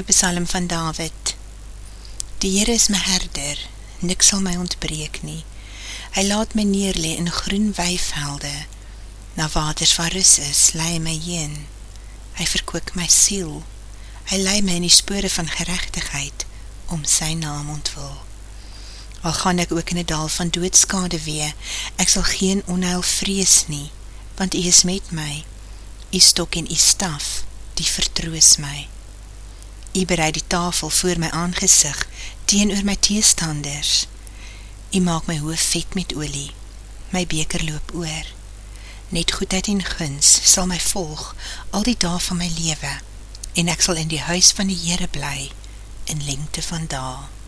Een psalm van David Die Heere is my herder, niks sal my ontbreek nie. Hy laat my neerlee in groen weivelde, na waters waar rus is, lei my heen. Hy verkook my siel, hy lei my in die spore van gerechtigheid, om sy naam ontwil. Al gaan ek ook in die dal van doodskade wee, ek sal geen onheil vrees nie, want hy is met my, hy stok en hy staf, die vertroos my. Hy bereid die tafel voor my aangezig, teen oor my teestanders. Hy maak my hoof vet met olie, my beker loop oor. Net goedheid en guns sal my volg al die dag van my lewe, en ek sal in die huis van die Heere bly, in lengte van daag.